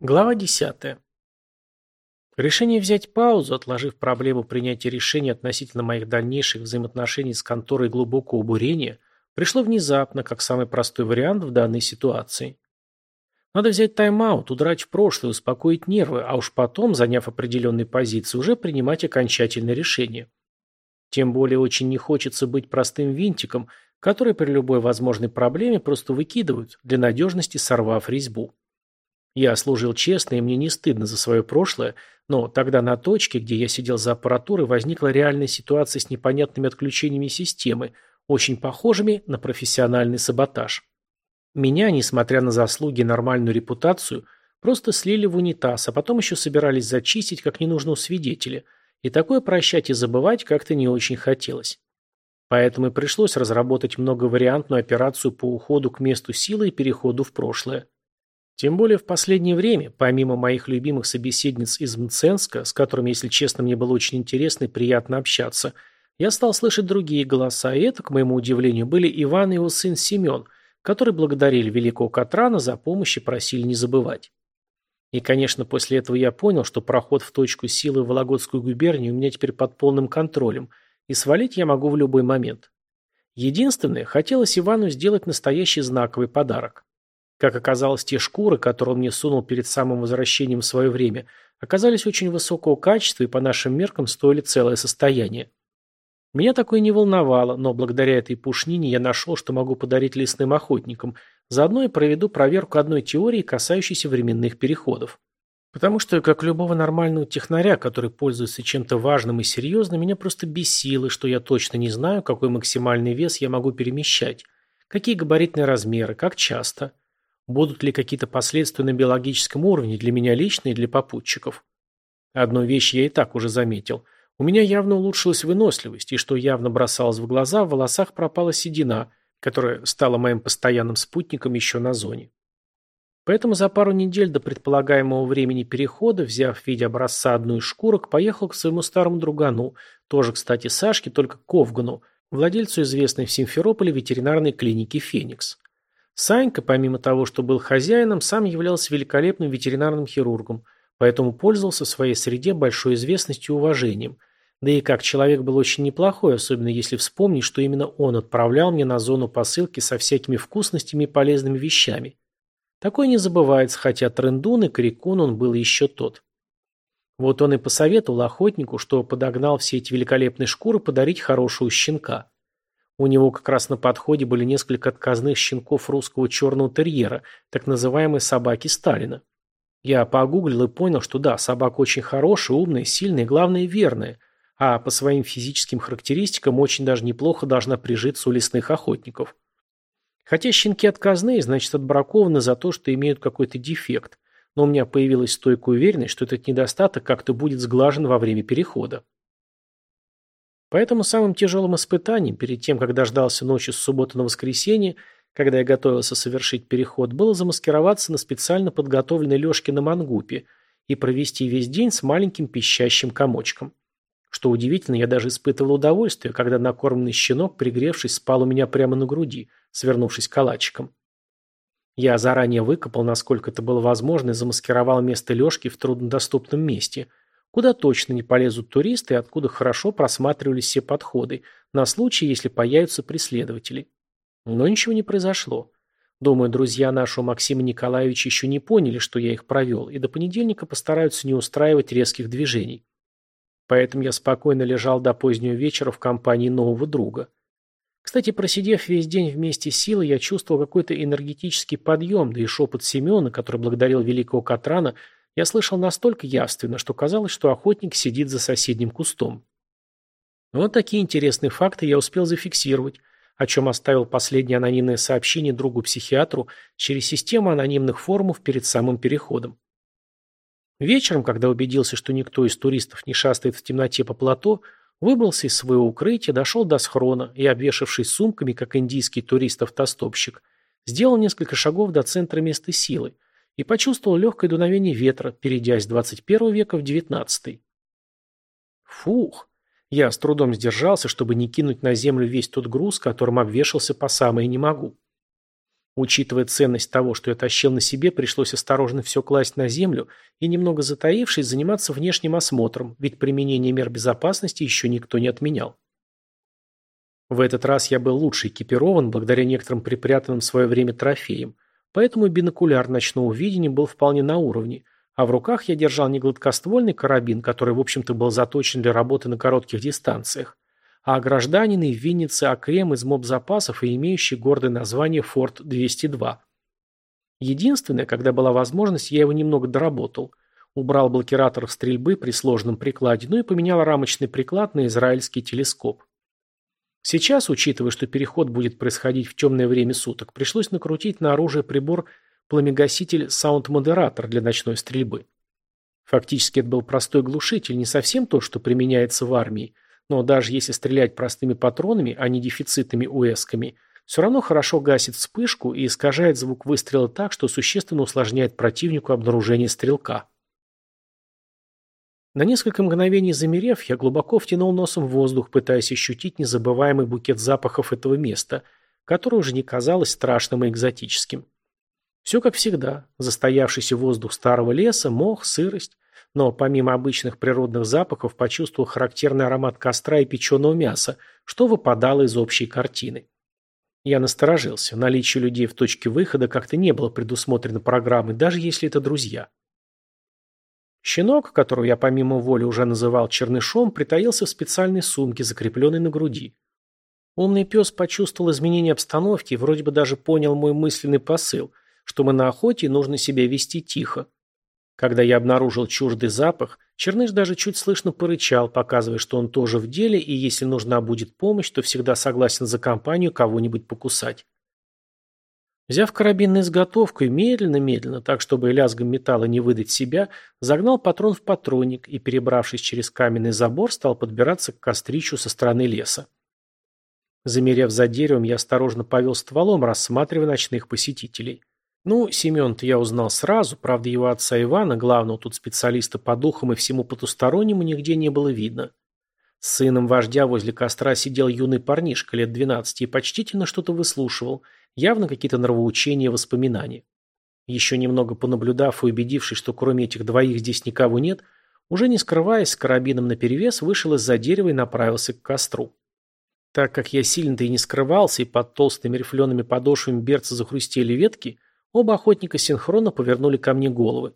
Глава 10. Решение взять паузу, отложив проблему принятия решений относительно моих дальнейших взаимоотношений с конторой глубокого бурения, пришло внезапно, как самый простой вариант в данной ситуации. Надо взять тайм-аут, удрать в прошлое, успокоить нервы, а уж потом, заняв определенные позиции, уже принимать окончательное решение. Тем более очень не хочется быть простым винтиком, который при любой возможной проблеме просто выкидывают, для надежности сорвав резьбу. Я служил честно, и мне не стыдно за свое прошлое, но тогда на точке, где я сидел за аппаратурой, возникла реальная ситуация с непонятными отключениями системы, очень похожими на профессиональный саботаж. Меня, несмотря на заслуги и нормальную репутацию, просто слили в унитаз, а потом еще собирались зачистить как ненужного свидетеля, и такое прощать и забывать как-то не очень хотелось. Поэтому и пришлось разработать многовариантную операцию по уходу к месту силы и переходу в прошлое. Тем более в последнее время, помимо моих любимых собеседниц из Мценска, с которыми, если честно, мне было очень интересно и приятно общаться, я стал слышать другие голоса, и это, к моему удивлению, были Иван и его сын Семен, которые благодарили великого Катрана за помощь и просили не забывать. И, конечно, после этого я понял, что проход в точку силы в Вологодскую губернию у меня теперь под полным контролем, и свалить я могу в любой момент. Единственное, хотелось Ивану сделать настоящий знаковый подарок. Как оказалось, те шкуры, которые он мне сунул перед самым возвращением в свое время, оказались очень высокого качества и по нашим меркам стоили целое состояние. Меня такое не волновало, но благодаря этой пушнине я нашел, что могу подарить лесным охотникам, заодно и проведу проверку одной теории, касающейся временных переходов. Потому что, как любого нормального технаря, который пользуется чем-то важным и серьезным, меня просто бесило, что я точно не знаю, какой максимальный вес я могу перемещать, какие габаритные размеры, как часто – Будут ли какие-то последствия на биологическом уровне для меня лично и для попутчиков? Одну вещь я и так уже заметил. У меня явно улучшилась выносливость, и что явно бросалось в глаза, в волосах пропала седина, которая стала моим постоянным спутником еще на зоне. Поэтому за пару недель до предполагаемого времени перехода, взяв в виде образца одну из шкурок, поехал к своему старому другану, тоже, кстати, Сашке, только Ковгану, владельцу известной в Симферополе ветеринарной клиники «Феникс». Санька, помимо того, что был хозяином, сам являлся великолепным ветеринарным хирургом, поэтому пользовался в своей среде большой известностью и уважением. Да и как человек был очень неплохой, особенно если вспомнить, что именно он отправлял мне на зону посылки со всякими вкусностями и полезными вещами. Такое не забывается, хотя трендун и крикун он был еще тот. Вот он и посоветовал охотнику, что подогнал все эти великолепные шкуры подарить хорошего щенка. У него как раз на подходе были несколько отказных щенков русского черного терьера, так называемые собаки Сталина. Я погуглил и понял, что да, собака очень хорошая, умная, сильная и, главное, верная, а по своим физическим характеристикам очень даже неплохо должна прижиться у лесных охотников. Хотя щенки отказные, значит отбракованы за то, что имеют какой-то дефект, но у меня появилась стойкая уверенность, что этот недостаток как-то будет сглажен во время перехода. Поэтому самым тяжелым испытанием, перед тем, как дождался ночи с субботы на воскресенье, когда я готовился совершить переход, было замаскироваться на специально подготовленной лёжке на мангупе и провести весь день с маленьким пищащим комочком. Что удивительно, я даже испытывал удовольствие, когда накормленный щенок, пригревшись, спал у меня прямо на груди, свернувшись калачиком. Я заранее выкопал, насколько это было возможно, и замаскировал место лёжки в труднодоступном месте – куда точно не полезут туристы и откуда хорошо просматривались все подходы, на случай, если появятся преследователи. Но ничего не произошло. Думаю, друзья нашего Максима Николаевича еще не поняли, что я их провел, и до понедельника постараются не устраивать резких движений. Поэтому я спокойно лежал до позднего вечера в компании нового друга. Кстати, просидев весь день вместе с Силой, я чувствовал какой-то энергетический подъем, да и шепот Семена, который благодарил великого Катрана, я слышал настолько явственно, что казалось, что охотник сидит за соседним кустом. Вот такие интересные факты я успел зафиксировать, о чем оставил последнее анонимное сообщение другу-психиатру через систему анонимных форумов перед самым переходом. Вечером, когда убедился, что никто из туристов не шастает в темноте по плато, выбрался из своего укрытия, дошел до схрона и, обвешавшись сумками, как индийский турист-автостопщик, сделал несколько шагов до центра места силы – и почувствовал легкое дуновение ветра, перейдя из 21 века в 19. Фух! Я с трудом сдержался, чтобы не кинуть на землю весь тот груз, которым обвешался по самое не могу. Учитывая ценность того, что я тащил на себе, пришлось осторожно все класть на землю и, немного затаившись, заниматься внешним осмотром, ведь применение мер безопасности еще никто не отменял. В этот раз я был лучше экипирован благодаря некоторым припрятанным в свое время трофеям, поэтому бинокуляр ночного видения был вполне на уровне, а в руках я держал не гладкоствольный карабин, который, в общем-то, был заточен для работы на коротких дистанциях, а гражданины в Виннице Акрем из моб-запасов и имеющий гордое название «Форт-202». Единственное, когда была возможность, я его немного доработал. Убрал блокиратор стрельбы при сложном прикладе, ну и поменял рамочный приклад на израильский телескоп. Сейчас, учитывая, что переход будет происходить в темное время суток, пришлось накрутить на оружие прибор пламегаситель саунд-модератор для ночной стрельбы. Фактически это был простой глушитель, не совсем то, что применяется в армии, но даже если стрелять простыми патронами, а не дефицитными УЭСками, все равно хорошо гасит вспышку и искажает звук выстрела так, что существенно усложняет противнику обнаружение стрелка. На несколько мгновений замерев, я глубоко втянул носом в воздух, пытаясь ощутить незабываемый букет запахов этого места, которое уже не казалось страшным и экзотическим. Все как всегда. Застоявшийся воздух старого леса, мох, сырость, но помимо обычных природных запахов почувствовал характерный аромат костра и печеного мяса, что выпадало из общей картины. Я насторожился. Наличие людей в точке выхода как-то не было предусмотрено программой, даже если это друзья. Щенок, которого я помимо воли уже называл чернышом, притаился в специальной сумке, закрепленной на груди. Умный пес почувствовал изменение обстановки и вроде бы даже понял мой мысленный посыл, что мы на охоте и нужно себя вести тихо. Когда я обнаружил чуждый запах, Черныш даже чуть слышно порычал, показывая, что он тоже в деле, и если нужна будет помощь, то всегда согласен за компанию кого-нибудь покусать. Взяв карабин на изготовку и медленно-медленно, так чтобы лязгом металла не выдать себя, загнал патрон в патронник и, перебравшись через каменный забор, стал подбираться к кострищу со стороны леса. Замерев за деревом, я осторожно повел стволом, рассматривая ночных посетителей. Ну, Семен-то я узнал сразу, правда его отца Ивана, главного тут специалиста по духам и всему потустороннему, нигде не было видно. С сыном вождя возле костра сидел юный парнишка лет двенадцати и почтительно что-то выслушивал, явно какие-то нравоучения и воспоминания. Еще немного понаблюдав и убедившись, что кроме этих двоих здесь никого нет, уже не скрываясь, с карабином наперевес вышел из-за дерева и направился к костру. Так как я сильно-то и не скрывался, и под толстыми рифлеными подошвами берца захрустели ветки, Оба охотника синхронно повернули ко мне головы.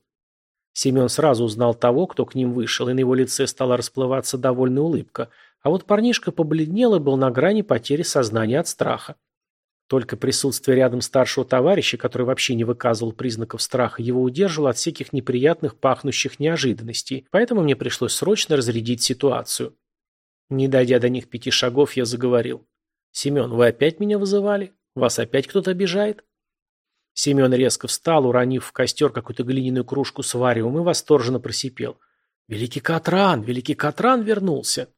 Семен сразу узнал того, кто к ним вышел, и на его лице стала расплываться довольная улыбка, а вот парнишка побледнел и был на грани потери сознания от страха. Только присутствие рядом старшего товарища, который вообще не выказывал признаков страха, его удерживало от всяких неприятных пахнущих неожиданностей, поэтому мне пришлось срочно разрядить ситуацию. Не дойдя до них пяти шагов, я заговорил. «Семен, вы опять меня вызывали? Вас опять кто-то обижает?» Семен резко встал, уронив в костер какую-то глиняную кружку с варевом и восторженно просипел. «Великий Катран! Великий Катран вернулся!»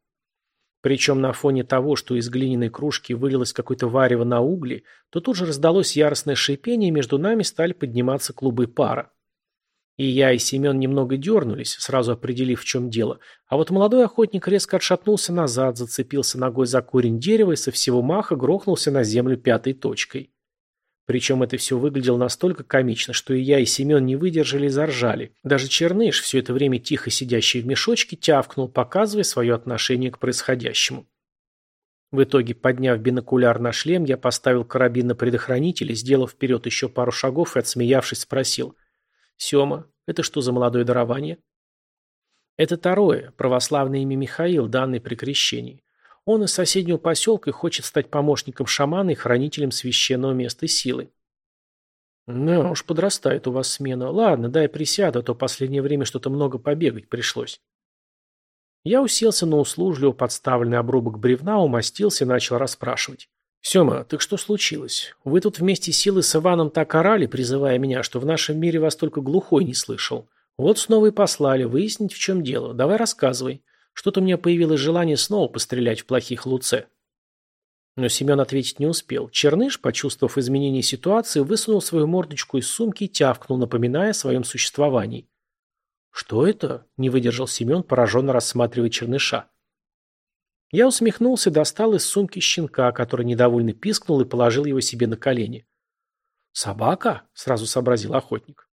Причем на фоне того, что из глиняной кружки вылилось какое-то варево на угли, то тут же раздалось яростное шипение, и между нами стали подниматься клубы пара. И я, и Семен немного дернулись, сразу определив, в чем дело, а вот молодой охотник резко отшатнулся назад, зацепился ногой за корень дерева и со всего маха грохнулся на землю пятой точкой. Причем это все выглядело настолько комично, что и я, и Семен не выдержали и заржали. Даже Черныш, все это время тихо сидящий в мешочке, тявкнул, показывая свое отношение к происходящему. В итоге, подняв бинокуляр на шлем, я поставил карабин на предохранитель и, сделав вперед еще пару шагов и отсмеявшись, спросил. «Сема, это что за молодое дарование?» «Это второе, православное имя Михаил, данное при крещении. Он из соседнего поселка и хочет стать помощником шамана и хранителем священного места силы. Ну уж подрастает у вас смена. Ладно, дай присяду, а то последнее время что-то много побегать пришлось. Я уселся на услужливо подставленный обрубок бревна, умастился и начал расспрашивать. «Сема, так что случилось? Вы тут вместе силы с Иваном так орали, призывая меня, что в нашем мире вас только глухой не слышал. Вот снова и послали, выяснить, в чем дело. Давай рассказывай. Что-то у меня появилось желание снова пострелять в плохих Луце. Но Семен ответить не успел. Черныш, почувствовав изменение ситуации, высунул свою мордочку из сумки и тявкнул, напоминая о своем существовании. «Что это?» – не выдержал Семен, пораженно рассматривая Черныша. Я усмехнулся, достал из сумки щенка, который недовольно пискнул и положил его себе на колени. Собака? Сразу сообразил охотник.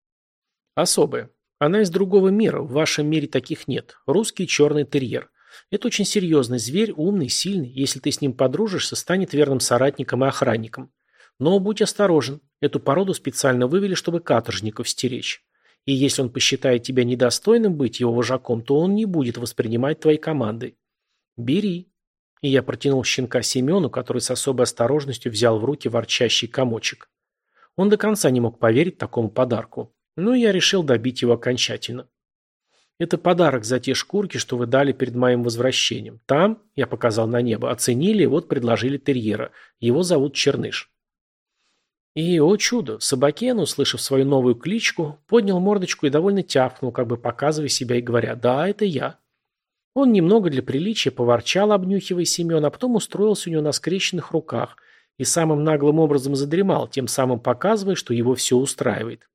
Особая. Она из другого мира, в вашем мире таких нет. Русский черный терьер. Это очень серьезный зверь, умный, сильный. Если ты с ним подружишься, станет верным соратником и охранником. Но будь осторожен. Эту породу специально вывели, чтобы каторжников стеречь. И если он посчитает тебя недостойным быть его вожаком, то он не будет воспринимать твои команды. Бери. И я протянул щенка Семену, который с особой осторожностью взял в руки ворчащий комочек. Он до конца не мог поверить такому подарку. Но я решил добить его окончательно. Это подарок за те шкурки, что вы дали перед моим возвращением. Там, я показал на небо, оценили и вот предложили терьера. Его зовут Черныш. И, о чудо, Собакен, услышав свою новую кличку, поднял мордочку и довольно тяпнул, как бы показывая себя и говоря «Да, это я». Он немного для приличия поворчал, обнюхивая Семена, а потом устроился у него на скрещенных руках и самым наглым образом задремал, тем самым показывая, что его все устраивает.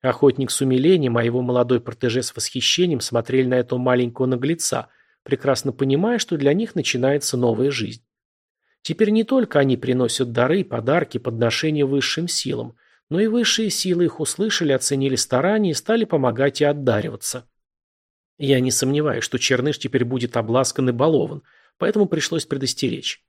Охотник с умилением, а его молодой протеже с восхищением смотрели на этого маленького наглеца, прекрасно понимая, что для них начинается новая жизнь. Теперь не только они приносят дары, подарки, подношения высшим силам, но и высшие силы их услышали, оценили старания и стали помогать и отдариваться. Я не сомневаюсь, что Черныш теперь будет обласкан и балован, поэтому пришлось предостеречь.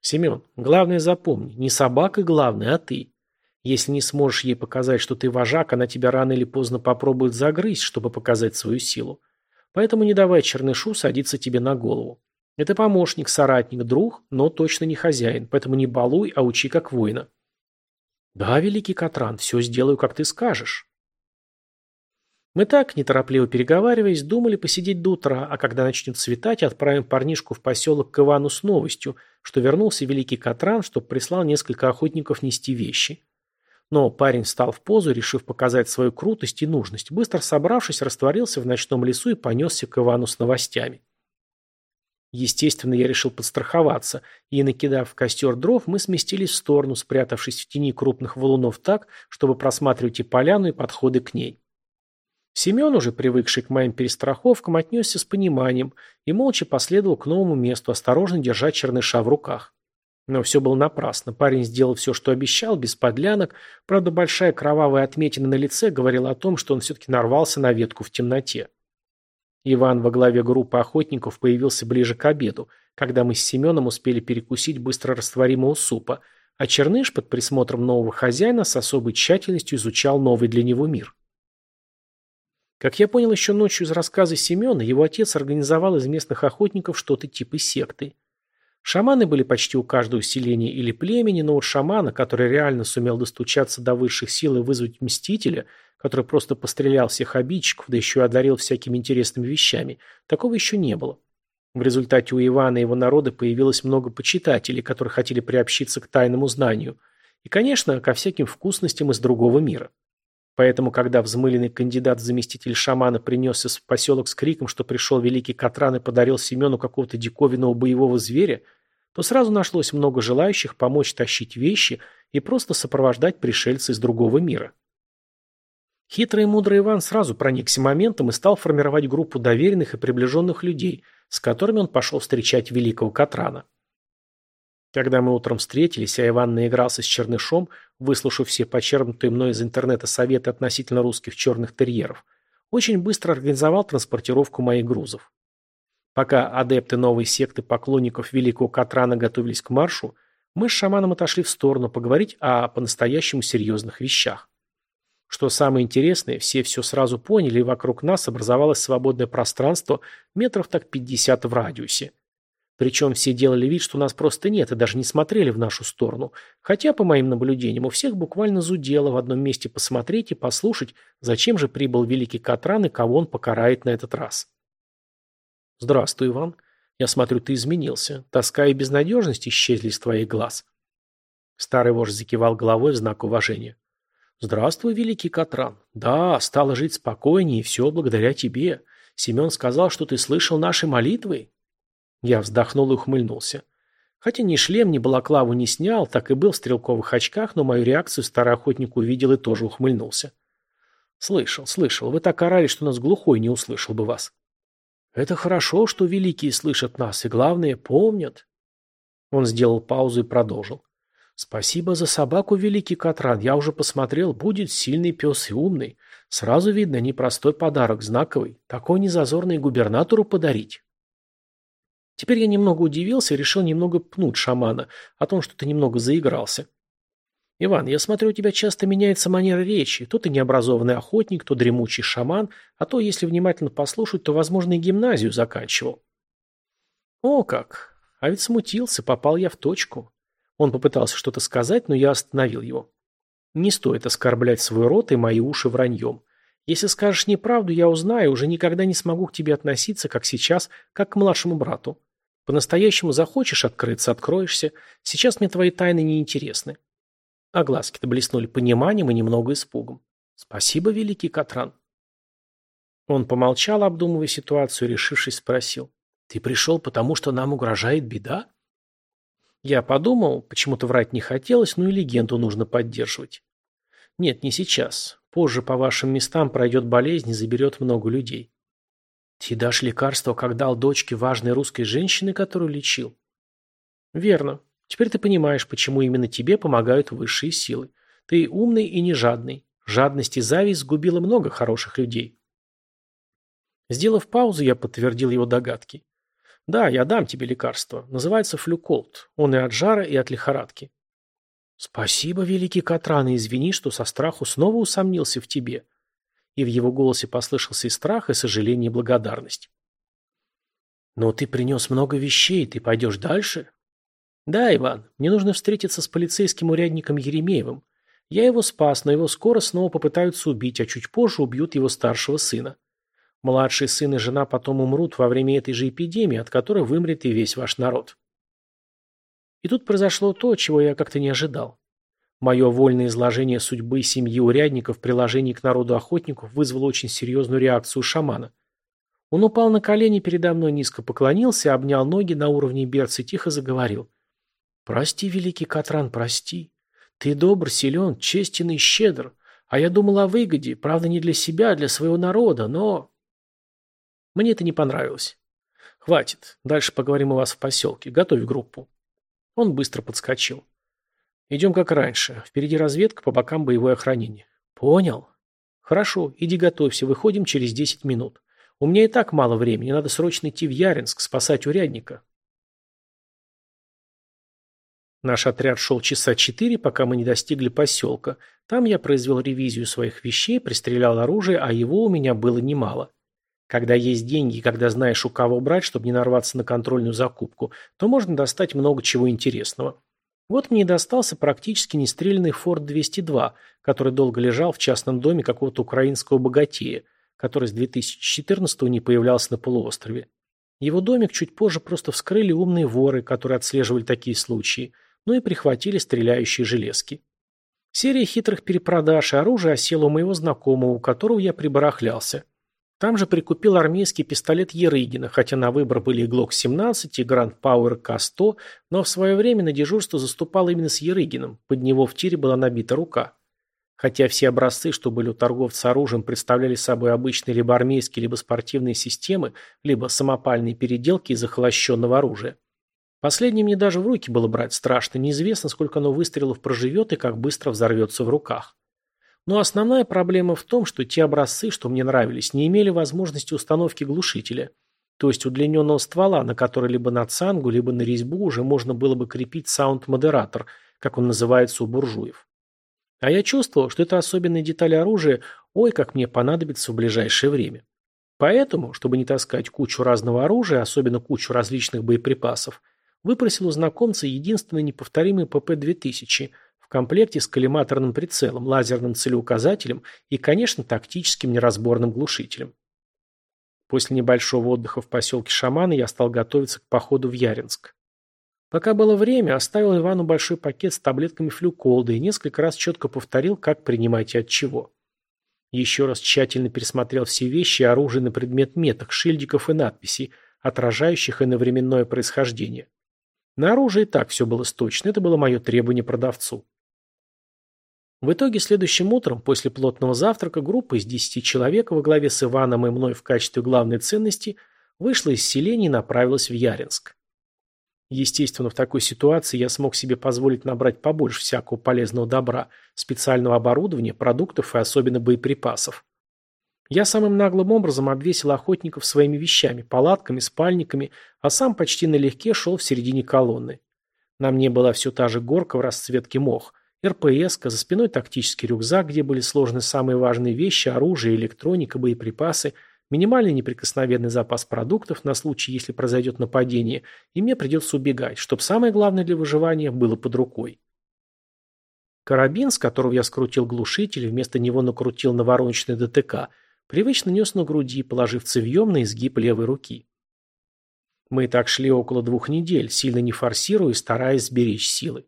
Семен, главное запомни, не собака главное, а ты. Если не сможешь ей показать, что ты вожак, она тебя рано или поздно попробует загрызть, чтобы показать свою силу. Поэтому не давай чернышу садиться тебе на голову. Это помощник, соратник, друг, но точно не хозяин, поэтому не балуй, а учи как воина. Да, великий Катран, все сделаю, как ты скажешь. Мы так, неторопливо переговариваясь, думали посидеть до утра, а когда начнет светать, отправим парнишку в поселок к Ивану с новостью, что вернулся великий Катран, чтобы прислал несколько охотников нести вещи. Но парень встал в позу, решив показать свою крутость и нужность. Быстро собравшись, растворился в ночном лесу и понесся к Ивану с новостями. Естественно, я решил подстраховаться, и, накидав в костер дров, мы сместились в сторону, спрятавшись в тени крупных валунов так, чтобы просматривать и поляну, и подходы к ней. Семен, уже привыкший к моим перестраховкам, отнесся с пониманием и молча последовал к новому месту, осторожно держа черныша в руках. Но все было напрасно. Парень сделал все, что обещал, без подлянок. Правда, большая кровавая отметина на лице говорила о том, что он все-таки нарвался на ветку в темноте. Иван во главе группы охотников появился ближе к обеду, когда мы с Семеном успели перекусить быстро растворимого супа, а Черныш под присмотром нового хозяина с особой тщательностью изучал новый для него мир. Как я понял еще ночью из рассказа Семена, его отец организовал из местных охотников что-то типа секты – Шаманы были почти у каждого селения или племени, но вот шамана, который реально сумел достучаться до высших сил и вызвать мстителя, который просто пострелял всех обидчиков, да еще и одарил всякими интересными вещами, такого еще не было. В результате у Ивана и его народа появилось много почитателей, которые хотели приобщиться к тайному знанию. И, конечно, ко всяким вкусностям из другого мира. Поэтому, когда взмыленный кандидат в заместитель шамана принесся в поселок с криком, что пришел великий Катран и подарил Семену какого-то диковинного боевого зверя, то сразу нашлось много желающих помочь тащить вещи и просто сопровождать пришельца из другого мира. Хитрый и мудрый Иван сразу проникся моментом и стал формировать группу доверенных и приближенных людей, с которыми он пошел встречать великого Катрана. Когда мы утром встретились, а Иван наигрался с чернышом, выслушав все почерпнутые мной из интернета советы относительно русских черных терьеров, очень быстро организовал транспортировку моих грузов. Пока адепты новой секты поклонников великого Катрана готовились к маршу, мы с шаманом отошли в сторону поговорить о по-настоящему серьезных вещах. Что самое интересное, все все сразу поняли, и вокруг нас образовалось свободное пространство метров так 50 в радиусе. Причем все делали вид, что нас просто нет, и даже не смотрели в нашу сторону. Хотя, по моим наблюдениям, у всех буквально зудело в одном месте посмотреть и послушать, зачем же прибыл великий Катран и кого он покарает на этот раз. «Здравствуй, Иван. Я смотрю, ты изменился. Тоска и безнадежность исчезли из твоих глаз». Старый вождь закивал головой в знак уважения. «Здравствуй, великий Катран. Да, стало жить спокойнее, и все благодаря тебе. Семен сказал, что ты слышал наши молитвы». Я вздохнул и ухмыльнулся. Хотя ни шлем, ни балаклаву не снял, так и был в стрелковых очках, но мою реакцию старый охотник увидел и тоже ухмыльнулся. «Слышал, слышал. Вы так орали, что нас глухой не услышал бы вас». Это хорошо, что великие слышат нас, и главное, помнят. Он сделал паузу и продолжил. Спасибо за собаку, великий Катран. Я уже посмотрел, будет сильный пес и умный. Сразу видно, непростой подарок, знаковый. Такой незазорный губернатору подарить. Теперь я немного удивился и решил немного пнуть шамана о том, что ты немного заигрался. Иван, я смотрю, у тебя часто меняется манера речи. То ты необразованный охотник, то дремучий шаман, а то, если внимательно послушать, то, возможно, и гимназию заканчивал. О как! А ведь смутился, попал я в точку. Он попытался что-то сказать, но я остановил его. Не стоит оскорблять свой рот и мои уши враньем. Если скажешь неправду, я узнаю уже никогда не смогу к тебе относиться, как сейчас, как к младшему брату. По-настоящему захочешь открыться, откроешься. Сейчас мне твои тайны не интересны. А глазки-то блеснули пониманием и немного испугом. Спасибо, великий Катран. Он помолчал, обдумывая ситуацию, решившись, спросил. Ты пришел, потому что нам угрожает беда? Я подумал, почему-то врать не хотелось, но и легенду нужно поддерживать. Нет, не сейчас. Позже по вашим местам пройдет болезнь и заберет много людей. Ты дашь лекарство, как дал дочке важной русской женщины, которую лечил? Верно. Теперь ты понимаешь, почему именно тебе помогают высшие силы. Ты умный и не жадный. Жадность и зависть сгубила много хороших людей. Сделав паузу, я подтвердил его догадки. Да, я дам тебе лекарство. Называется флюколт. Он и от жара, и от лихорадки. Спасибо, великий Катран, и извини, что со страху снова усомнился в тебе. И в его голосе послышался и страх, и сожаление, и благодарность. Но ты принес много вещей, ты пойдешь дальше? Да, Иван, мне нужно встретиться с полицейским урядником Еремеевым. Я его спас, но его скоро снова попытаются убить, а чуть позже убьют его старшего сына. Младший сын и жена потом умрут во время этой же эпидемии, от которой вымрет и весь ваш народ. И тут произошло то, чего я как-то не ожидал. Мое вольное изложение судьбы семьи урядников в приложении к народу охотников вызвало очень серьезную реакцию шамана. Он упал на колени передо мной, низко поклонился, обнял ноги на уровне берца и тихо заговорил. «Прости, великий Катран, прости. Ты добр, силен, честен и щедр. А я думал о выгоде, правда, не для себя, а для своего народа, но...» Мне это не понравилось. Хватит. Дальше поговорим у вас в поселке. Готовь группу. Он быстро подскочил. Идем как раньше. Впереди разведка, по бокам боевое охранение. Понял. Хорошо, иди готовься. Выходим через 10 минут. У меня и так мало времени. Надо срочно идти в Яринск, спасать урядника. Наш отряд шел часа четыре, пока мы не достигли поселка. Там я произвел ревизию своих вещей, пристрелял оружие, а его у меня было немало. Когда есть деньги и когда знаешь, у кого брать, чтобы не нарваться на контрольную закупку, то можно достать много чего интересного. Вот мне и достался практически нестрелянный Ford 202, который долго лежал в частном доме какого-то украинского богатея, который с 2014 не появлялся на полуострове. Его домик чуть позже просто вскрыли умные воры, которые отслеживали такие случаи, ну и прихватили стреляющие железки. Серия хитрых перепродаж и оружия осела у моего знакомого, у которого я прибарахлялся. Там же прикупил армейский пистолет Ерыгина, хотя на выбор были и ГЛОК-17, и Гранд Пауэр К-100, но в свое время на дежурство заступал именно с Ерыгином, под него в тире была набита рука. Хотя все образцы, что были у торговца оружием, представляли собой обычные либо армейские, либо спортивные системы, либо самопальные переделки из охолощенного оружия. Последнее мне даже в руки было брать страшно, неизвестно, сколько оно выстрелов проживет и как быстро взорвется в руках. Но основная проблема в том, что те образцы, что мне нравились, не имели возможности установки глушителя, то есть удлиненного ствола, на который либо на цангу, либо на резьбу уже можно было бы крепить саунд-модератор, как он называется у буржуев. А я чувствовал, что это особенная деталь оружия, ой, как мне понадобится в ближайшее время. Поэтому, чтобы не таскать кучу разного оружия, особенно кучу различных боеприпасов, выпросил у знакомца единственный неповторимый ПП-2000 – комплекте с коллиматорным прицелом, лазерным целеуказателем и, конечно, тактическим неразборным глушителем. После небольшого отдыха в поселке Шаманы я стал готовиться к походу в Яринск. Пока было время, оставил Ивану большой пакет с таблетками флюколда и несколько раз четко повторил, как принимать и от чего. Еще раз тщательно пересмотрел все вещи и оружие на предмет меток, шильдиков и надписей, отражающих иновременное происхождение. На оружие и так все было сточно, это было мое требование продавцу. В итоге следующим утром, после плотного завтрака, группа из десяти человек во главе с Иваном и мной в качестве главной ценности вышла из селения и направилась в Яринск. Естественно, в такой ситуации я смог себе позволить набрать побольше всякого полезного добра, специального оборудования, продуктов и особенно боеприпасов. Я самым наглым образом обвесил охотников своими вещами, палатками, спальниками, а сам почти налегке шел в середине колонны. На мне была все та же горка в расцветке мох, РПС, за спиной тактический рюкзак, где были сложены самые важные вещи, оружие, электроника, боеприпасы – Минимальный неприкосновенный запас продуктов на случай, если произойдет нападение, и мне придется убегать, чтобы самое главное для выживания было под рукой. Карабин, с которого я скрутил глушитель, вместо него накрутил навороченный ДТК, привычно нес на груди, положив цевьем на изгиб левой руки. Мы так шли около двух недель, сильно не форсируя стараясь сберечь силы.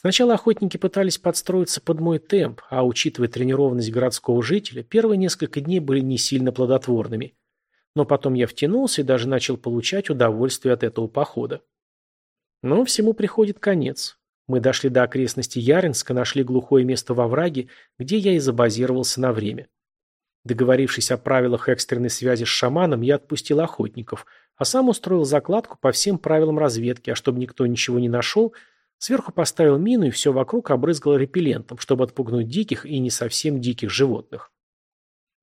Сначала охотники пытались подстроиться под мой темп, а учитывая тренированность городского жителя, первые несколько дней были не сильно плодотворными. Но потом я втянулся и даже начал получать удовольствие от этого похода. Но всему приходит конец. Мы дошли до окрестностей Яринска, нашли глухое место во враге, где я и забазировался на время. Договорившись о правилах экстренной связи с шаманом, я отпустил охотников, а сам устроил закладку по всем правилам разведки, а чтобы никто ничего не нашел – Сверху поставил мину и все вокруг обрызгал репеллентом, чтобы отпугнуть диких и не совсем диких животных.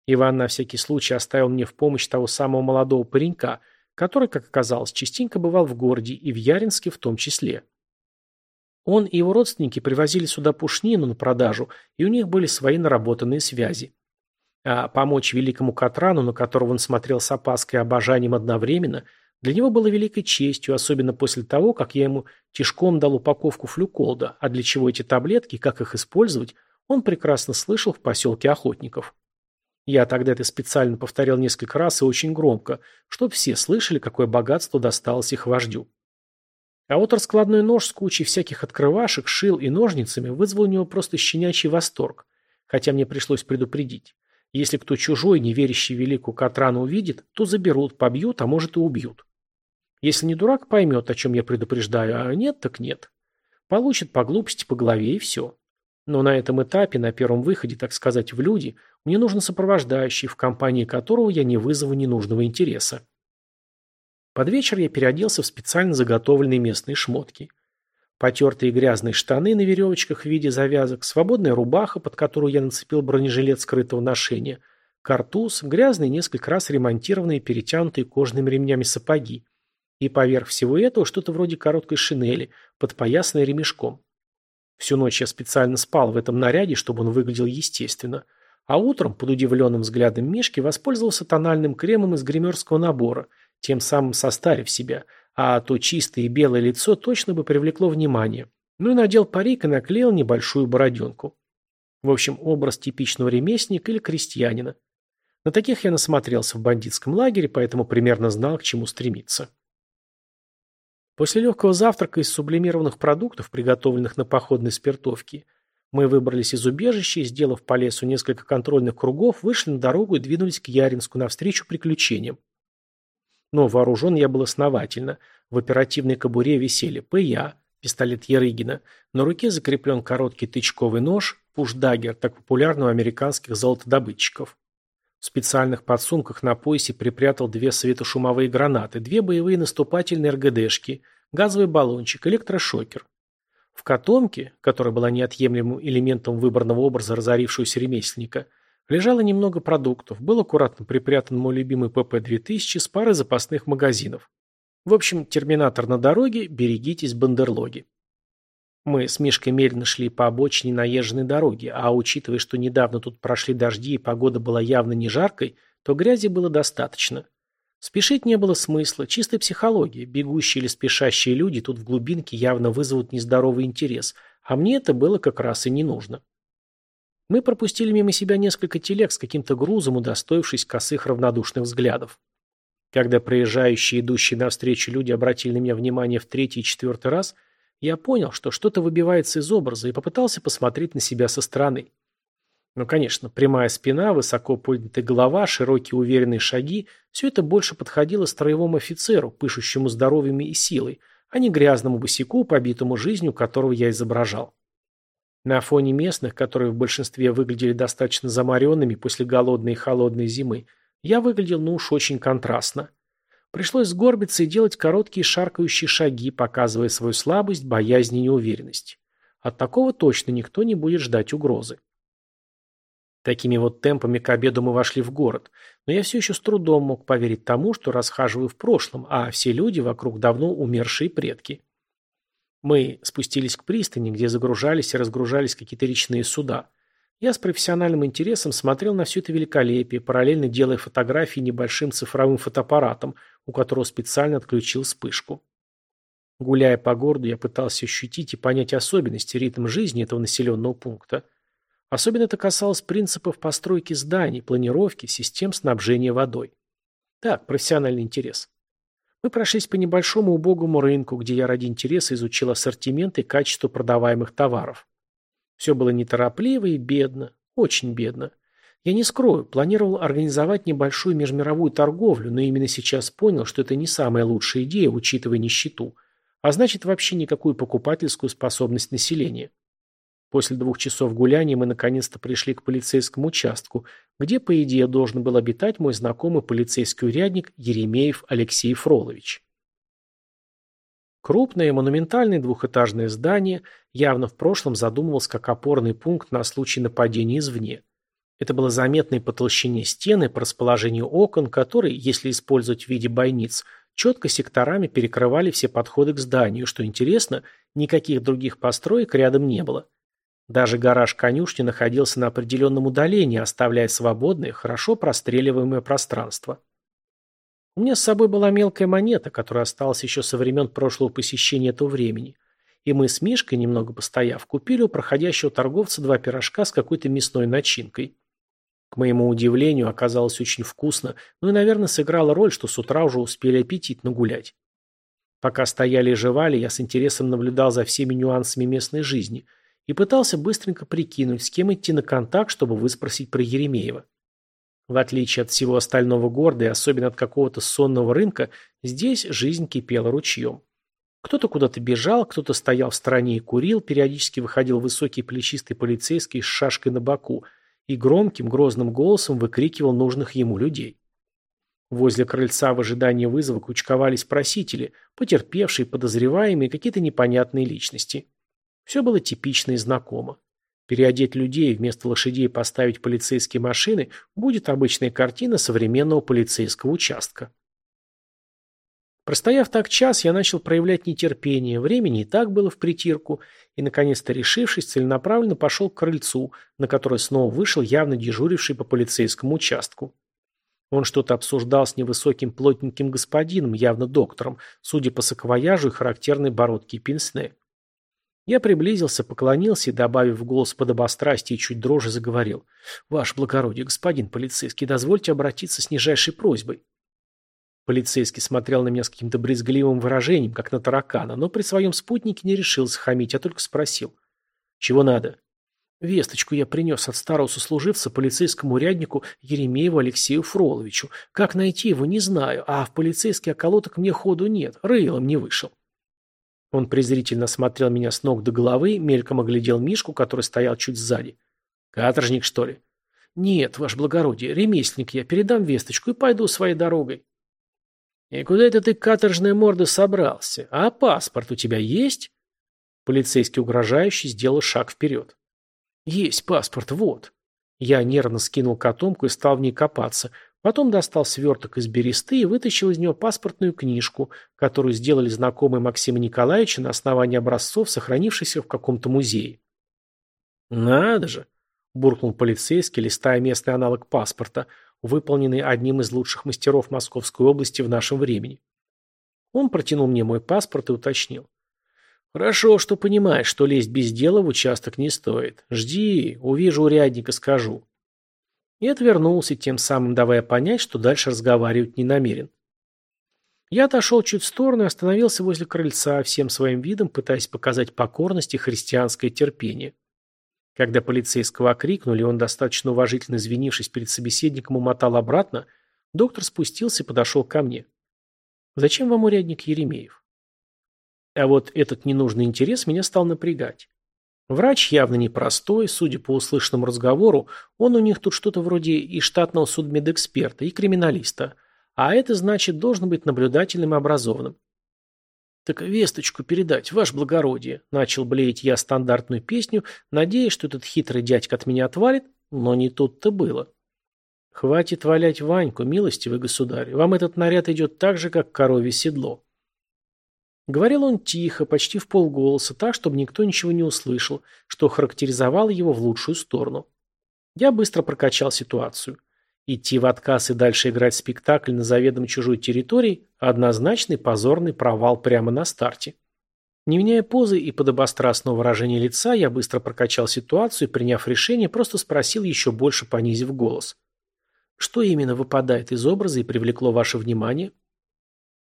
Иван на всякий случай оставил мне в помощь того самого молодого паренька, который, как оказалось, частенько бывал в городе и в Яринске в том числе. Он и его родственники привозили сюда пушнину на продажу, и у них были свои наработанные связи. А помочь великому Катрану, на которого он смотрел с опаской и обожанием одновременно – для него было великой честью, особенно после того, как я ему тишком дал упаковку флюколда, а для чего эти таблетки, как их использовать, он прекрасно слышал в поселке охотников. Я тогда это специально повторял несколько раз и очень громко, чтобы все слышали, какое богатство досталось их вождю. А вот раскладной нож с кучей всяких открывашек, шил и ножницами вызвал у него просто щенячий восторг, хотя мне пришлось предупредить. Если кто чужой, не верящий великую Катрану увидит, то заберут, побьют, а может и убьют. Если не дурак, поймет, о чем я предупреждаю, а нет, так нет. Получит по глупости по голове и все. Но на этом этапе, на первом выходе, так сказать, в люди, мне нужен сопровождающий, в компании которого я не вызову ненужного интереса. Под вечер я переоделся в специально заготовленные местные шмотки. Потертые грязные штаны на веревочках в виде завязок, свободная рубаха, под которую я нацепил бронежилет скрытого ношения, картуз, грязные несколько раз ремонтированные перетянутые кожаными ремнями сапоги, и поверх всего этого что-то вроде короткой шинели, подпоясанной ремешком. Всю ночь я специально спал в этом наряде, чтобы он выглядел естественно. А утром, под удивленным взглядом Мишки, воспользовался тональным кремом из гримерского набора, тем самым состарив себя, а то чистое белое лицо точно бы привлекло внимание. Ну и надел парик и наклеил небольшую бороденку. В общем, образ типичного ремесленника или крестьянина. На таких я насмотрелся в бандитском лагере, поэтому примерно знал, к чему стремиться. После легкого завтрака из сублимированных продуктов, приготовленных на походной спиртовке, мы выбрались из убежища и, сделав по лесу несколько контрольных кругов, вышли на дорогу и двинулись к Яринску навстречу приключениям. Но вооружен я был основательно. В оперативной кобуре висели ПЯ, пистолет Ярыгина, на руке закреплен короткий тычковый нож, пушдагер, так популярный у американских золотодобытчиков. В специальных подсумках на поясе припрятал две светошумовые гранаты, две боевые наступательные РГДшки, газовый баллончик, электрошокер. В котомке, которая была неотъемлемым элементом выбранного образа разорившегося ремесленника, лежало немного продуктов, был аккуратно припрятан мой любимый ПП-2000 с парой запасных магазинов. В общем, терминатор на дороге, берегитесь бандерлоги. Мы с Мишкой медленно шли по обочине наезженной дороги, а учитывая, что недавно тут прошли дожди и погода была явно не жаркой, то грязи было достаточно. Спешить не было смысла, чистая психология. Бегущие или спешащие люди тут в глубинке явно вызовут нездоровый интерес, а мне это было как раз и не нужно. Мы пропустили мимо себя несколько телег с каким-то грузом, удостоившись косых равнодушных взглядов. Когда проезжающие, идущие навстречу люди обратили на меня внимание в третий и четвертый раз – я понял, что что-то выбивается из образа и попытался посмотреть на себя со стороны. Ну, конечно, прямая спина, высоко поднятая голова, широкие уверенные шаги – все это больше подходило строевому офицеру, пышущему здоровьем и силой, а не грязному босику, побитому жизнью, которого я изображал. На фоне местных, которые в большинстве выглядели достаточно замаренными после голодной и холодной зимы, я выглядел ну уж очень контрастно. Пришлось сгорбиться и делать короткие шаркающие шаги, показывая свою слабость, боязнь и неуверенность. От такого точно никто не будет ждать угрозы. Такими вот темпами к обеду мы вошли в город, но я все еще с трудом мог поверить тому, что расхаживаю в прошлом, а все люди вокруг давно умершие предки. Мы спустились к пристани, где загружались и разгружались какие-то речные суда. Я с профессиональным интересом смотрел на все это великолепие, параллельно делая фотографии небольшим цифровым фотоаппаратом, у которого специально отключил вспышку. Гуляя по городу, я пытался ощутить и понять особенности, ритм жизни этого населенного пункта. Особенно это касалось принципов постройки зданий, планировки, систем снабжения водой. Так, профессиональный интерес. Мы прошлись по небольшому убогому рынку, где я ради интереса изучил ассортимент и качество продаваемых товаров. Все было неторопливо и бедно, очень бедно. Я не скрою, планировал организовать небольшую межмировую торговлю, но именно сейчас понял, что это не самая лучшая идея, учитывая нищету, а значит вообще никакую покупательскую способность населения. После двух часов гуляния мы наконец-то пришли к полицейскому участку, где, по идее, должен был обитать мой знакомый полицейский урядник Еремеев Алексей Фролович. Крупное монументальное двухэтажное здание явно в прошлом задумывалось как опорный пункт на случай нападения извне. Это было заметно по толщине стены, по расположению окон, которые, если использовать в виде бойниц, четко секторами перекрывали все подходы к зданию, что интересно, никаких других построек рядом не было. Даже гараж конюшни находился на определенном удалении, оставляя свободное, хорошо простреливаемое пространство. У меня с собой была мелкая монета, которая осталась еще со времен прошлого посещения этого времени. И мы с Мишкой, немного постояв, купили у проходящего торговца два пирожка с какой-то мясной начинкой. К моему удивлению, оказалось очень вкусно, ну и, наверное, сыграло роль, что с утра уже успели аппетитно гулять. Пока стояли и жевали, я с интересом наблюдал за всеми нюансами местной жизни и пытался быстренько прикинуть, с кем идти на контакт, чтобы выспросить про Еремеева. В отличие от всего остального города и особенно от какого-то сонного рынка, здесь жизнь кипела ручьем. Кто-то куда-то бежал, кто-то стоял в стороне и курил, периодически выходил высокий плечистый полицейский с шашкой на боку и громким, грозным голосом выкрикивал нужных ему людей. Возле крыльца в ожидании вызова кучковались просители, потерпевшие, подозреваемые, какие-то непонятные личности. Все было типично и знакомо. Переодеть людей вместо лошадей поставить полицейские машины будет обычная картина современного полицейского участка. Простояв так час, я начал проявлять нетерпение, времени и так было в притирку, и, наконец-то решившись, целенаправленно пошел к крыльцу, на которое снова вышел явно дежуривший по полицейскому участку. Он что-то обсуждал с невысоким плотненьким господином, явно доктором, судя по саквояжу и характерной бородке пенсне. Я приблизился, поклонился и, добавив в голос подобострастия и чуть дрожи, заговорил. «Ваше благородие, господин полицейский, дозвольте обратиться с нижайшей просьбой». Полицейский смотрел на меня с каким-то брезгливым выражением, как на таракана, но при своем спутнике не решился хамить, а только спросил. «Чего надо?» «Весточку я принес от старого сослуживца полицейскому уряднику Еремееву Алексею Фроловичу. Как найти его, не знаю, а в полицейский околоток мне ходу нет, рылом не вышел». Он презрительно смотрел меня с ног до головы, мельком оглядел Мишку, который стоял чуть сзади. «Каторжник, что ли?» «Нет, ваше благородие, ремесленник я, передам весточку и пойду своей дорогой». «И куда это ты, каторжная морда, собрался? А паспорт у тебя есть?» Полицейский угрожающий сделал шаг вперед. «Есть паспорт, вот». Я нервно скинул котомку и стал в ней копаться, Потом достал сверток из бересты и вытащил из него паспортную книжку, которую сделали знакомые Максима Николаевича на основании образцов, сохранившихся в каком-то музее. «Надо же!» – буркнул полицейский, листая местный аналог паспорта, выполненный одним из лучших мастеров Московской области в нашем времени. Он протянул мне мой паспорт и уточнил. «Хорошо, что понимаешь, что лезть без дела в участок не стоит. Жди, увижу урядника, скажу и отвернулся, тем самым давая понять, что дальше разговаривать не намерен. Я отошел чуть в сторону и остановился возле крыльца, всем своим видом пытаясь показать покорность и христианское терпение. Когда полицейского окрикнули, он, достаточно уважительно извинившись перед собеседником, умотал обратно, доктор спустился и подошел ко мне. «Зачем вам урядник Еремеев?» А вот этот ненужный интерес меня стал напрягать. Врач явно непростой, судя по услышанному разговору, он у них тут что-то вроде и штатного судмедэксперта, и криминалиста. А это значит, должен быть наблюдательным и образованным. «Так весточку передать, ваше благородие», — начал блеять я стандартную песню, надеясь, что этот хитрый дядька от меня отвалит, но не тут-то было. «Хватит валять Ваньку, милостивый государь, вам этот наряд идет так же, как коровье седло». Говорил он тихо, почти в полголоса, так, чтобы никто ничего не услышал, что характеризовало его в лучшую сторону. Я быстро прокачал ситуацию. Идти в отказ и дальше играть спектакль на заведомо чужой территории – однозначный позорный провал прямо на старте. Не меняя позы и подобострастного выражения лица, я быстро прокачал ситуацию и, приняв решение, просто спросил еще больше, понизив голос. Что именно выпадает из образа и привлекло ваше внимание?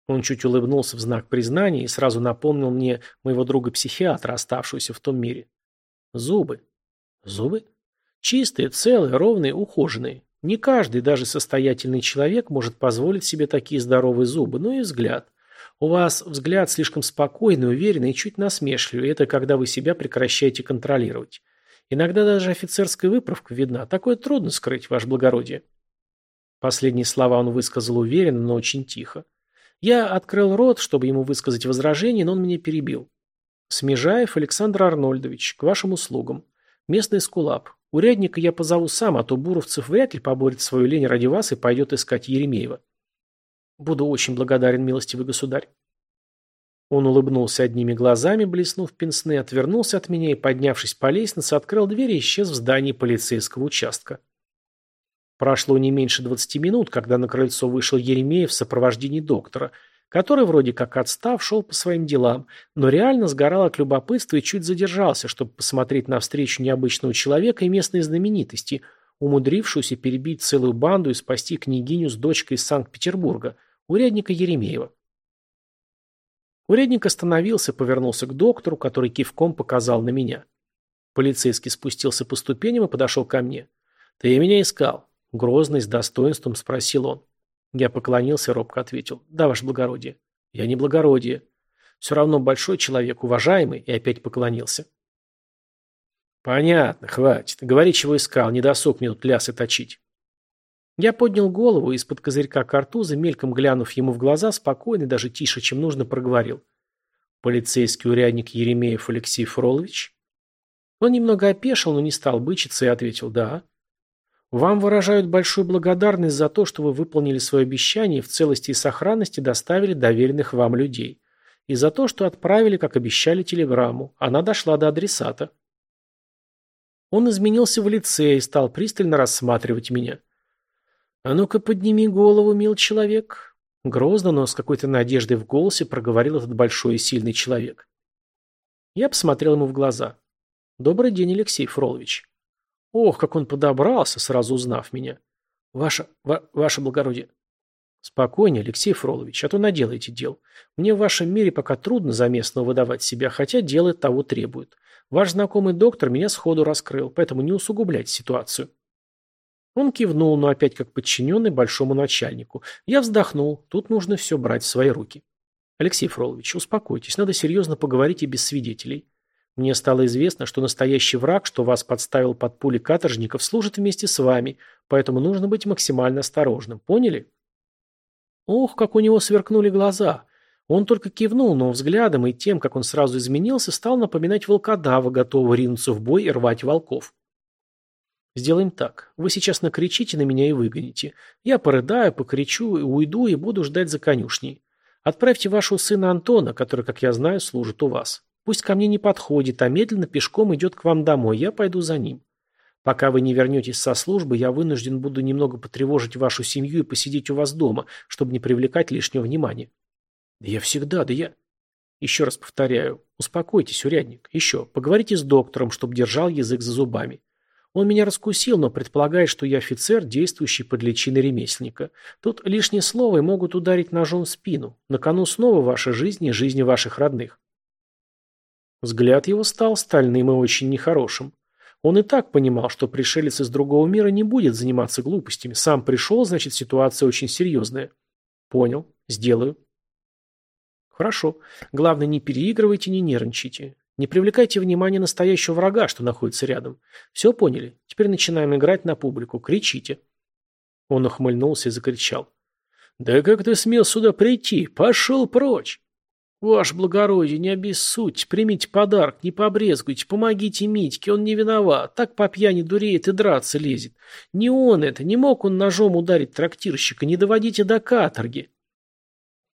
Он чуть улыбнулся в знак признания и сразу напомнил мне моего друга-психиатра, оставшегося в том мире. Зубы. Зубы? Чистые, целые, ровные, ухоженные. Не каждый, даже состоятельный человек, может позволить себе такие здоровые зубы, но и взгляд. У вас взгляд слишком спокойный, уверенный и чуть насмешливый. Это когда вы себя прекращаете контролировать. Иногда даже офицерская выправка видна. Такое трудно скрыть, ваше благородие. Последние слова он высказал уверенно, но очень тихо. Я открыл рот, чтобы ему высказать возражение, но он меня перебил. Смежаев Александр Арнольдович, к вашим услугам. Местный скулап. Урядника я позову сам, а то Буровцев вряд ли поборет свою лень ради вас и пойдет искать Еремеева. Буду очень благодарен, милостивый государь. Он улыбнулся одними глазами, блеснув пенсны, отвернулся от меня и, поднявшись по лестнице, открыл дверь и исчез в здании полицейского участка. Прошло не меньше двадцати минут, когда на крыльцо вышел Еремеев в сопровождении доктора, который вроде как отстав шел по своим делам, но реально сгорал от любопытства и чуть задержался, чтобы посмотреть на встречу необычного человека и местной знаменитости, умудрившуюся перебить целую банду и спасти княгиню с дочкой из Санкт-Петербурга, урядника Еремеева. Урядник остановился, повернулся к доктору, который кивком показал на меня. Полицейский спустился по ступеням и подошел ко мне. «Ты меня искал?» Грозный, с достоинством спросил он. Я поклонился, робко ответил. Да, ваше благородие. Я не благородие. Все равно большой человек, уважаемый, и опять поклонился. Понятно, хватит. Говори, чего искал, не досуг мне тут лясы точить. Я поднял голову и из-под козырька картуза, мельком глянув ему в глаза, спокойно, даже тише, чем нужно, проговорил. Полицейский урядник Еремеев Алексей Фролович? Он немного опешил, но не стал бычиться и ответил «да». Вам выражают большую благодарность за то, что вы выполнили свое обещание в целости и сохранности доставили доверенных вам людей. И за то, что отправили, как обещали, телеграмму. Она дошла до адресата. Он изменился в лице и стал пристально рассматривать меня. «А ну-ка подними голову, мил человек!» Грозно, но с какой-то надеждой в голосе проговорил этот большой и сильный человек. Я посмотрел ему в глаза. «Добрый день, Алексей Фролович». Ох, как он подобрался, сразу узнав меня. Ваше, ва, ваше благородие. Спокойнее, Алексей Фролович, а то наделаете дел. Мне в вашем мире пока трудно за местного выдавать себя, хотя дело того требует. Ваш знакомый доктор меня сходу раскрыл, поэтому не усугубляйте ситуацию. Он кивнул, но опять как подчиненный большому начальнику. Я вздохнул, тут нужно все брать в свои руки. Алексей Фролович, успокойтесь, надо серьезно поговорить и без свидетелей. Мне стало известно, что настоящий враг, что вас подставил под пули каторжников, служит вместе с вами, поэтому нужно быть максимально осторожным. Поняли? Ох, как у него сверкнули глаза. Он только кивнул, но взглядом и тем, как он сразу изменился, стал напоминать волкодава, готового ринуться в бой и рвать волков. Сделаем так. Вы сейчас накричите на меня и выгоните. Я порыдаю, покричу, уйду и буду ждать за конюшней. Отправьте вашего сына Антона, который, как я знаю, служит у вас. Пусть ко мне не подходит, а медленно пешком идет к вам домой, я пойду за ним. Пока вы не вернетесь со службы, я вынужден буду немного потревожить вашу семью и посидеть у вас дома, чтобы не привлекать лишнего внимания. Да я всегда, да я... Еще раз повторяю, успокойтесь, урядник. Еще, поговорите с доктором, чтобы держал язык за зубами. Он меня раскусил, но предполагает, что я офицер, действующий под личиной ремесленника. Тут лишнее слово и могут ударить ножом в спину. На кону снова ваша жизнь и жизни ваших родных. Взгляд его стал стальным и очень нехорошим. Он и так понимал, что пришелец из другого мира не будет заниматься глупостями. Сам пришел, значит, ситуация очень серьезная. Понял. Сделаю. Хорошо. Главное, не переигрывайте, не нервничайте. Не привлекайте внимания настоящего врага, что находится рядом. Все поняли? Теперь начинаем играть на публику. Кричите. Он ухмыльнулся и закричал. «Да как ты смел сюда прийти? Пошел прочь!» «Ваше благородие, не обессудьте, примите подарок, не побрезгуйте, помогите Митьке, он не виноват, так по пьяни дуреет и драться лезет. Не он это, не мог он ножом ударить трактирщика, не доводите до каторги».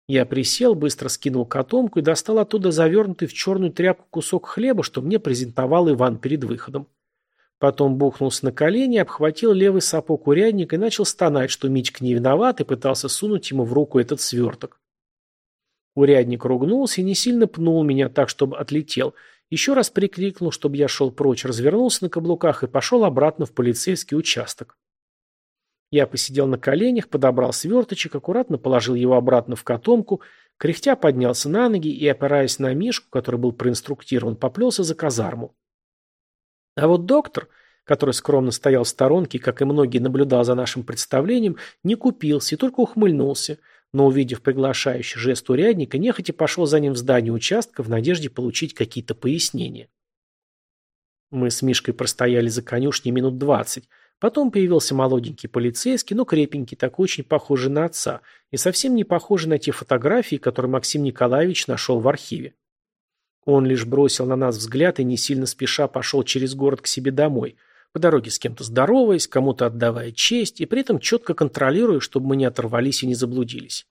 Я присел, быстро скинул котомку и достал оттуда завернутый в черную тряпку кусок хлеба, что мне презентовал Иван перед выходом. Потом бухнулся на колени, обхватил левый сапог урядника и начал стонать, что Митька не виноват, и пытался сунуть ему в руку этот сверток. Урядник ругнулся и не сильно пнул меня так, чтобы отлетел. Еще раз прикрикнул, чтобы я шел прочь, развернулся на каблуках и пошел обратно в полицейский участок. Я посидел на коленях, подобрал сверточек, аккуратно положил его обратно в котомку, кряхтя поднялся на ноги и, опираясь на Мишку, который был проинструктирован, поплелся за казарму. А вот доктор, который скромно стоял в сторонке как и многие наблюдал за нашим представлением, не купился и только ухмыльнулся – но, увидев приглашающий жест урядника, нехотя пошел за ним в здание участка в надежде получить какие-то пояснения. Мы с Мишкой простояли за конюшней минут двадцать. Потом появился молоденький полицейский, но крепенький, такой очень похожий на отца, и совсем не похожий на те фотографии, которые Максим Николаевич нашел в архиве. Он лишь бросил на нас взгляд и не сильно спеша пошел через город к себе домой, по дороге с кем-то здороваясь, кому-то отдавая честь и при этом четко контролируя, чтобы мы не оторвались и не заблудились.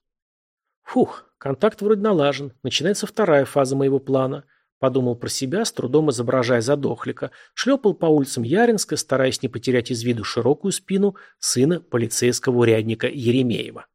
Фух, контакт вроде налажен. Начинается вторая фаза моего плана. Подумал про себя, с трудом изображая задохлика. Шлепал по улицам Яринска, стараясь не потерять из виду широкую спину сына полицейского урядника Еремеева.